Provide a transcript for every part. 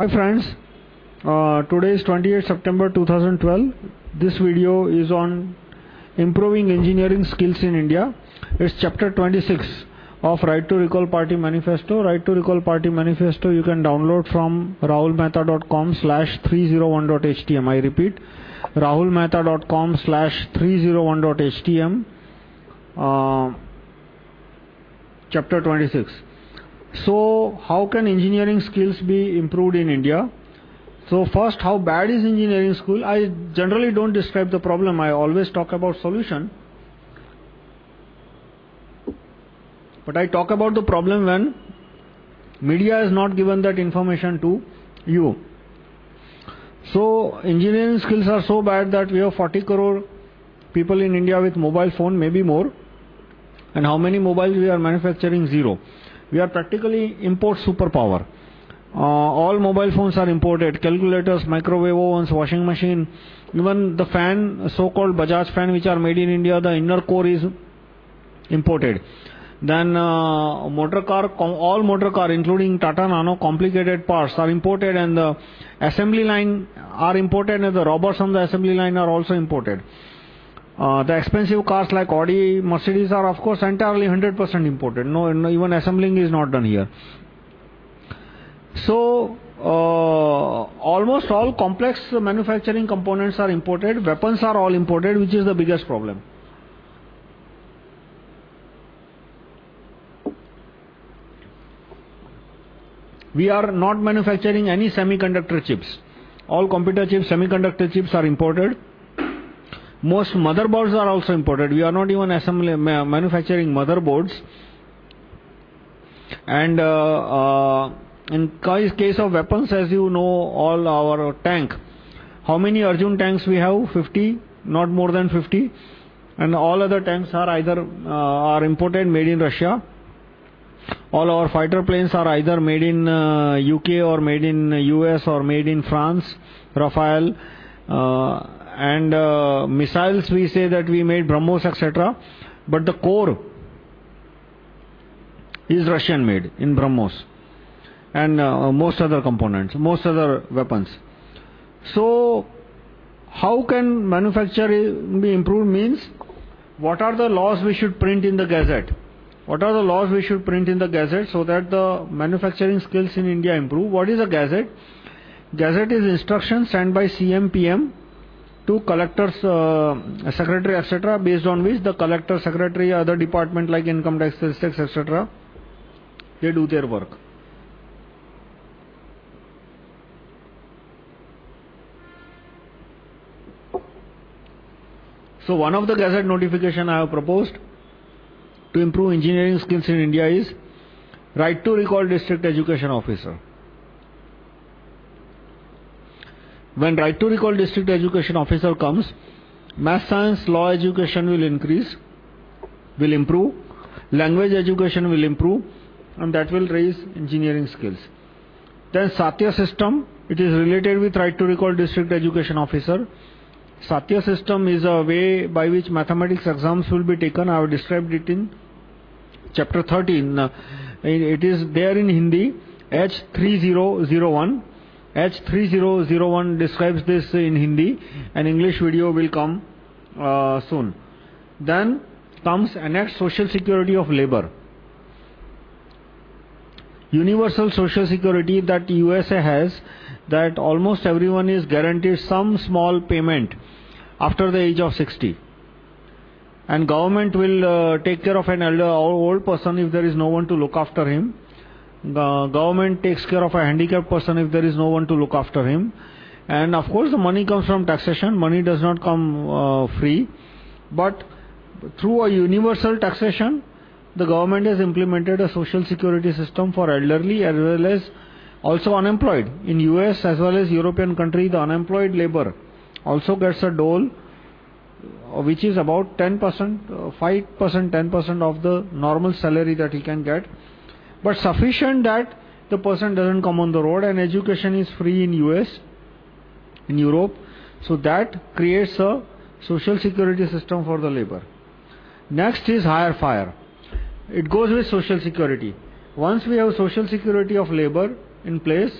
Hi friends, uh, today is 28 September 2012. This video is on improving engineering skills in India. It's chapter 26 of Right to Recall Party Manifesto. Right to Recall Party Manifesto you can download from rahulmehta.com slash 301.htm. I repeat, rahulmehta.com slash 301.htm. Uh, chapter 26. So, how can engineering skills be improved in India? So, first, how bad is engineering school? I generally don't describe the problem, I always talk about solution. But I talk about the problem when media has not given that information to you. So, engineering skills are so bad that we have 40 crore people in India with mobile phone, maybe more. And how many mobiles we are manufacturing? Zero. We are practically import superpower. Uh, all mobile phones are imported, calculators, microwave ovens, washing machine, even the fan, so-called Bajaj fan which are made in India, the inner core is imported. Then uh, motor car, all motor car including Tata Nano, complicated parts are imported and the assembly line are imported and the robots on the assembly line are also imported. Uh, the expensive cars like Audi, Mercedes are of course entirely 100% imported. No, no, even assembling is not done here. So, uh, almost all complex manufacturing components are imported, weapons are all imported, which is the biggest problem. We are not manufacturing any semiconductor chips. All computer chips, semiconductor chips are imported. Most motherboards are also imported. We are not even assembly, manufacturing motherboards. And uh, uh, in case of weapons, as you know, all our tank. How many Arjun tanks we have? 50, not more than 50. And all other tanks are either uh, are imported, made in Russia. All our fighter planes are either made in UK uh, or made in US or made in France. Rafale. Uh, and uh, missiles we say that we made BrahMos, etc. But the core is Russian made in BrahMos and uh, most other components, most other weapons. So, how can manufacturing be improved means what are the laws we should print in the gazette? What are the laws we should print in the gazette so that the manufacturing skills in India improve? What is a gazette? Gazette is instructions sent by CM, PM to collectors, uh, secretary, etc., based on which the collector, secretary, other department like income tax, tax, etc., they do their work. So, one of the gazette notification I have proposed to improve engineering skills in India is right to recall district education officer. When right to recall district education officer comes, math science law education will increase, will improve, language education will improve, and that will raise engineering skills. Then Satya system, it is related with right to recall district education officer. Satya system is a way by which mathematics exams will be taken. I have described it in chapter 13. Uh, it is there in Hindi, H3001. H3001 describes this in Hindi. An English video will come uh, soon. Then comes Annex Social Security of Labor. Universal Social Security that USA has, that almost everyone is guaranteed some small payment after the age of 60. And government will uh, take care of an elder old person if there is no one to look after him. The government takes care of a handicapped person if there is no one to look after him. And of course, the money comes from taxation. Money does not come uh, free. But through a universal taxation, the government has implemented a social security system for elderly as well as also unemployed. In US as well as European country, the unemployed labor also gets a dole uh, which is about 10%, 5%, 10% of the normal salary that he can get but sufficient that the person doesn't come on the road and education is free in US, in Europe. So that creates a social security system for the labor. Next is hire fire. It goes with social security. Once we have social security of labor in place,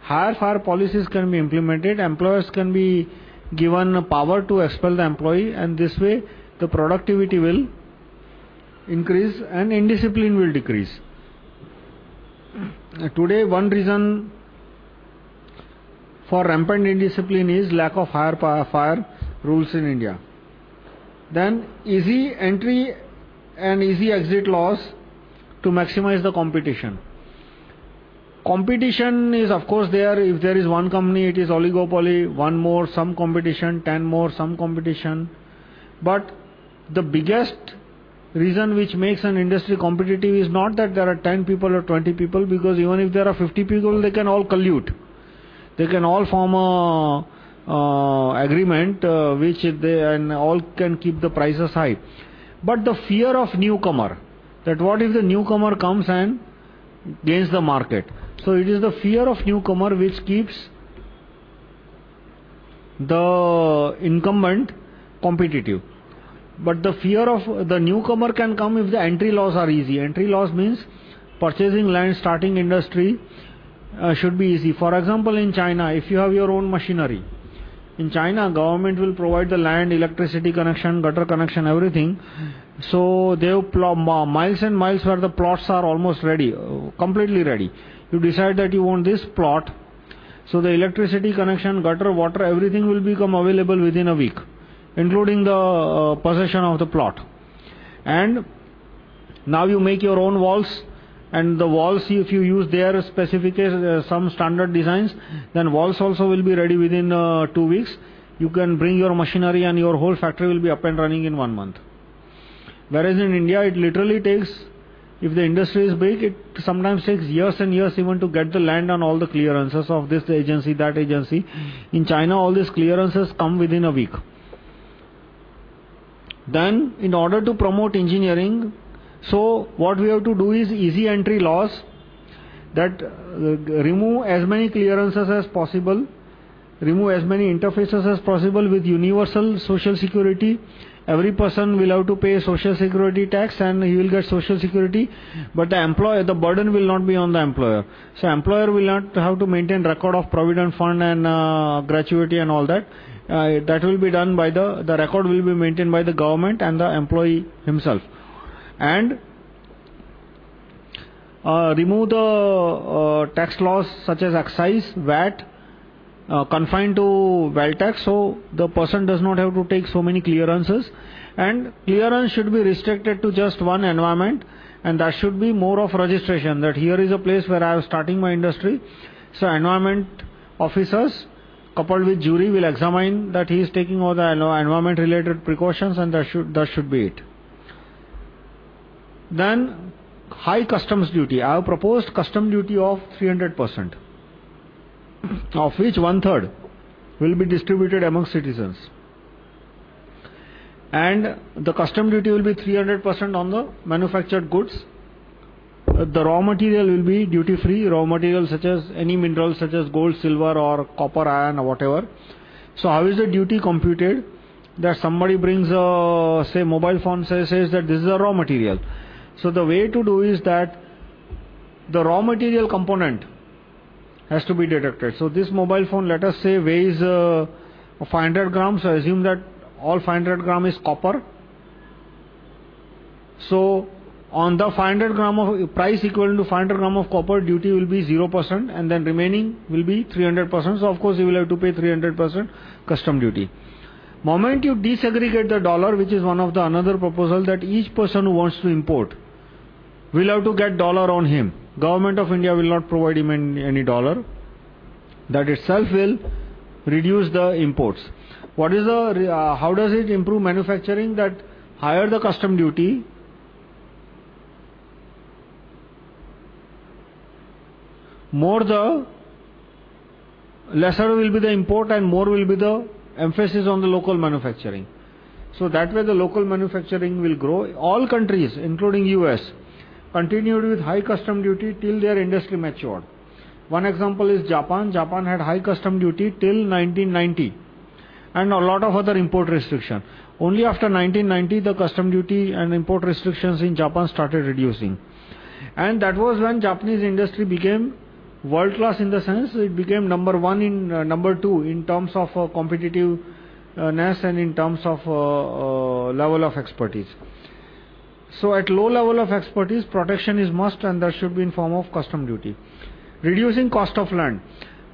hire fire policies can be implemented, employers can be given power to expel the employee, and this way the productivity will increase and indiscipline will decrease. Today, one reason for rampant indiscipline is lack of hire fire rules in India. Then, easy entry and easy exit laws to maximize the competition. Competition is, of course, there. If there is one company, it is oligopoly, one more, some competition, ten more, some competition. But the biggest reason which makes an industry competitive is not that there are 10 people or 20 people, because even if there are 50 people, they can all collude. They can all form a agreement uh, which they and all can keep the prices high. But the fear of newcomer, that what if the newcomer comes and gains the market? So it is the fear of newcomer which keeps the incumbent competitive. But the fear of the newcomer can come if the entry laws are easy. Entry laws means purchasing land, starting industry uh, should be easy. For example, in China, if you have your own machinery, in China, government will provide the land, electricity connection, gutter connection, everything. So they have miles and miles where the plots are almost ready, uh, completely ready. You decide that you want this plot. So the electricity connection, gutter, water, everything will become available within a week, including the uh, possession of the plot. And now you make your own walls and the walls, if you use their specific, uh, some standard designs, then walls also will be ready within uh, two weeks. You can bring your machinery and your whole factory will be up and running in one month. Whereas in India, it literally takes, if the industry is big, it sometimes takes years and years even to get the land and all the clearances of this agency, that agency. In China, all these clearances come within a week. Then, in order to promote engineering, so, what we have to do is easy entry laws that uh, remove as many clearances as possible, remove as many interfaces as possible with universal social security. Every person will have to pay social security tax and he will get social security, but the employer, the burden will not be on the employer. So, employer will not have to maintain record of provident fund and uh, gratuity and all that. Uh, that will be done by the, the record will be maintained by the government and the employee himself and uh, remove the uh, tax laws such as excise, VAT, uh, confined to wealth tax, so the person does not have to take so many clearances. And clearance should be restricted to just one environment, and that should be more of registration. That here is a place where I am starting my industry. So, environment officers coupled with jury will examine that he is taking all the environment related precautions, and that should, that should be it. Then, high customs duty. I have proposed custom duty of 300%, of which one third will be distributed among citizens. And the custom duty will be 300% on the manufactured goods. The raw material will be duty free, raw material such as any minerals such as gold, silver, or copper, iron, or whatever. So, how is the duty computed? That somebody brings a, say, mobile phone, says, says that this is a raw material. So, the way to do is that the raw material component has to be deducted. So, this mobile phone, let us say, weighs uh, 500 grams. So, assume that all 500 gram is copper. So, on the 500 gram of price equivalent to 500 gram of copper, duty will be 0%, and then remaining will be 300%. So, of course, you will have to pay 300% custom duty. Moment you desegregate the dollar, which is one of the another proposal that each person who wants to import will have to get dollar on him. Government of India will not provide him any dollar. That itself will reduce the imports. What is the, uh, how does it improve manufacturing? That higher the custom duty, more the lesser will be the import and more will be the emphasis on the local manufacturing. So that way the local manufacturing will grow. All countries, including US, continued with high custom duty till their industry matured. One example is Japan. Japan had high custom duty till 1990 and a lot of other import restriction. Only after 1990 the custom duty and import restrictions in Japan started reducing. And that was when Japanese industry became world class in the sense it became number one in uh, number two in terms of uh, competitiveness and in terms of uh, uh, level of expertise. So, at low level of expertise, protection is must and that should be in form of custom duty. Reducing cost of land.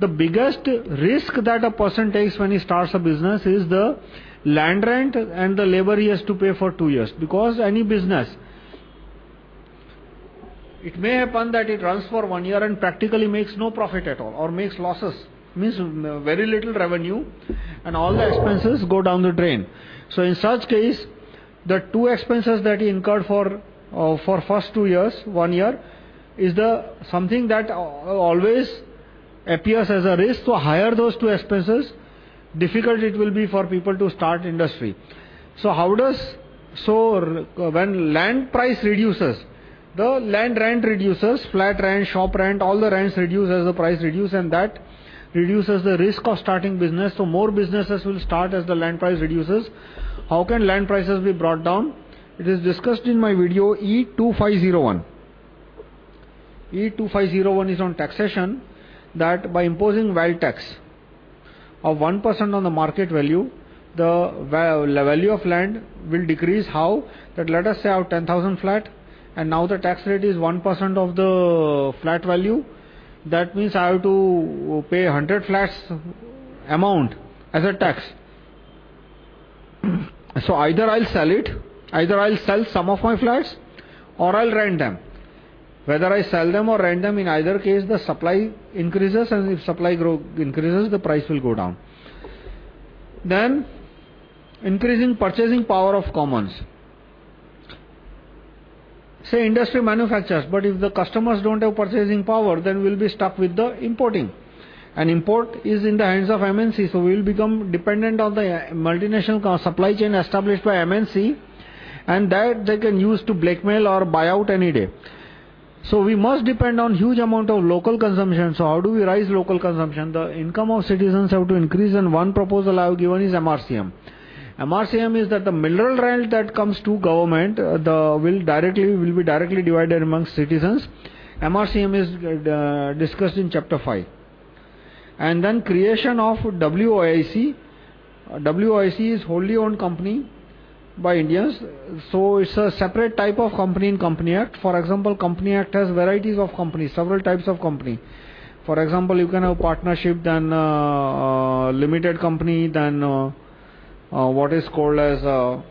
The biggest risk that a person takes when he starts a business is the land rent and the labor he has to pay for two years. Because any business, it may happen that it runs for one year and practically makes no profit at all or makes losses, means very little revenue and all the expenses go down the drain. So, in such case, the two expenses that he incurred for, uh, for first two years, one year, is the something that always appears as a risk. So, higher those two expenses, difficult it will be for people to start industry. So, how does, so when land price reduces, the land rent reduces, flat rent, shop rent, all the rents reduce as the price reduces, and that reduces the risk of starting business. So, more businesses will start as the land price reduces. How can land prices be brought down? It is discussed in my video E2501. E2501 is on taxation that by imposing wealth tax of 1% on the market value, the value of land will decrease. How? That let us say have 10,000 flat and now the tax rate is 1% of the flat value. That means I have to pay 100 flats amount as a tax. so either I'll sell it, either I'll sell some of my flats or I'll rent them. Whether I sell them or rent them, in either case, the supply increases, and if supply grow, increases, the price will go down. Then, increasing purchasing power of commons. Say industry manufactures, but if the customers don't have purchasing power, then we'll be stuck with the importing. And import is in the hands of MNC, so we will become dependent on the uh, multinational supply chain established by MNC, and that they can use to blackmail or buy out any day. So we must depend on huge amount of local consumption. So how do we rise local consumption? The income of citizens have to increase and one proposal I have given is MRCM. MRCM is that the mineral rent that comes to government uh, the will directly will be directly divided amongst citizens. MRCM is uh, discussed in chapter 5. And then creation of WOIC. Uh, WOIC is wholly owned company by Indians. So it's a separate type of company in Company Act. For example, Company Act has varieties of companies, several types of company. For example, you can have partnership, then uh, uh, limited company, then uh, uh what is called as a,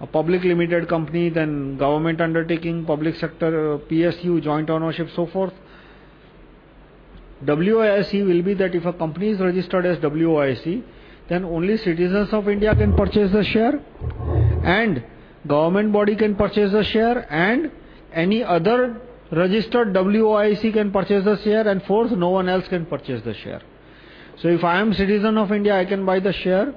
a, public limited company, then government undertaking, public sector, uh, PSU, joint ownership, so forth. WOIC will be that if a company is registered as WOIC, then only citizens of India can purchase the share and government body can purchase the share and any other registered WOIC can purchase the share and fourth, no one else can purchase the share. So if I am citizen of India, I can buy the share.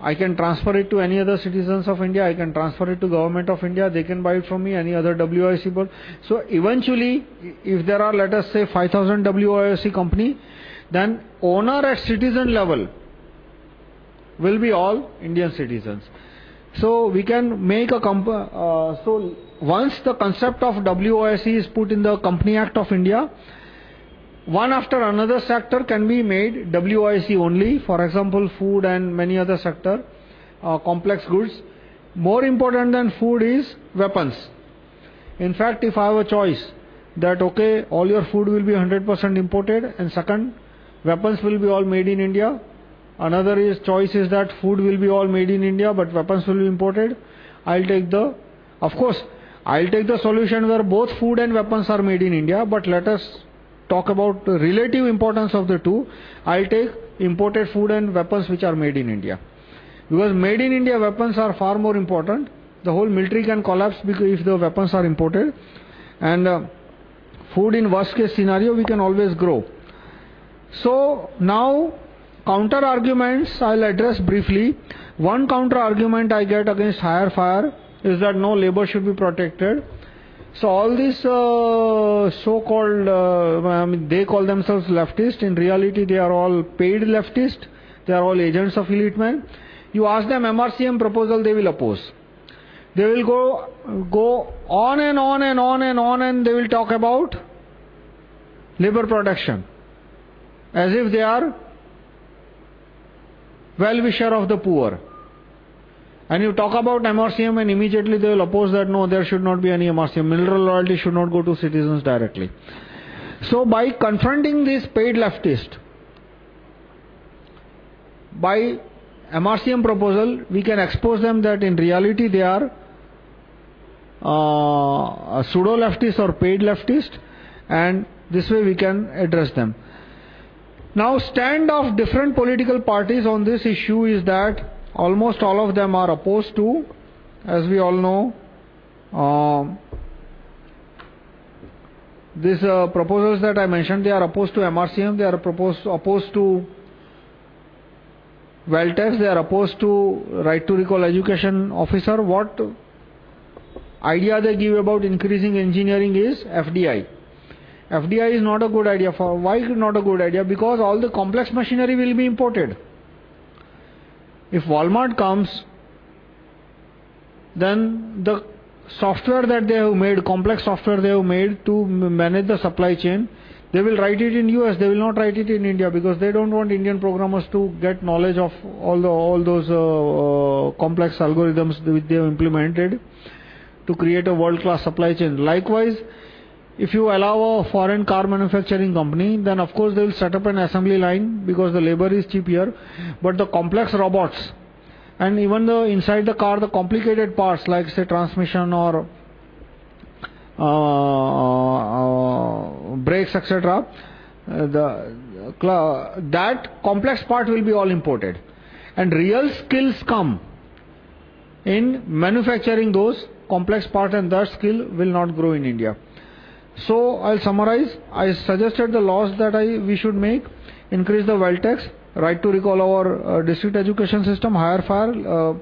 I can transfer it to any other citizens of India. I can transfer it to government of India. They can buy it from me, any other WIC board. So eventually, if there are, let us say, 5000 WIC company, then owner at citizen level will be all Indian citizens. So we can make a comp uh, so once the concept of WIC is put in the Company Act of India, one after another sector can be made WIC only. For example, food and many other sector, uh, complex goods. More important than food is weapons. In fact, if I have a choice that okay, all your food will be 100% imported, and second, weapons will be all made in India, Another is choice is that food will be all made in India, but weapons will be imported. I'll take the, of course, I'll take the solution where both food and weapons are made in India, but let us talk about the relative importance of the two. I'll take imported food and weapons which are made in India. Because made in India weapons are far more important. The whole military can collapse if the weapons are imported. And uh, food in worst case scenario, we can always grow. So now Counter arguments I'll address briefly. One counter argument I get against hire fire is that no labor should be protected. So, all these uh, so called, uh, I mean, they call themselves leftist. In reality, they are all paid leftist. They are all agents of elite men. You ask them MRCM proposal, they will oppose. They will go, go on and on and on and on and they will talk about labor production as if they are well wisher of the poor. And you talk about MRCM, and immediately they will oppose that no, there should not be any MRCM. Mineral royalty should not go to citizens directly. So, by confronting this paid leftist, by MRCM proposal, we can expose them that in reality they are uh, pseudo leftist or paid leftist, and this way we can address them. Now, stand of different political parties on this issue is that almost all of them are opposed to, as we all know, uh, these uh, proposals that I mentioned, they are opposed to MRCM, they are opposed, opposed to wealth tax, they are opposed to right to recall education officer. What idea they give about increasing engineering is FDI. FDI is not a good idea. For why not a good idea? Because all the complex machinery will be imported. If Walmart comes, then the software that they have made, complex software they have made to manage the supply chain, they will write it in US, they will not write it in India because they don't want Indian programmers to get knowledge of all, the, all those uh, uh, complex algorithms which they have implemented to create a world class supply chain. Likewise, if you allow a foreign car manufacturing company, then of course they will set up an assembly line because the labor is cheap here. But the complex robots and even the inside the car, the complicated parts like say transmission or uh, uh, brakes, etc., uh, the, that complex part will be all imported. And real skills come in manufacturing those complex parts, and that skill will not grow in India. So, I'll summarize. I suggested the laws that I, we should make increase the wealth tax, right to recall our uh, district education system, hire fire, uh,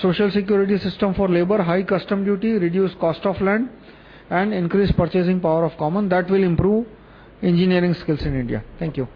social security system for labor, high custom duty, reduce cost of land, and increase purchasing power of common. That will improve engineering skills in India. Thank you.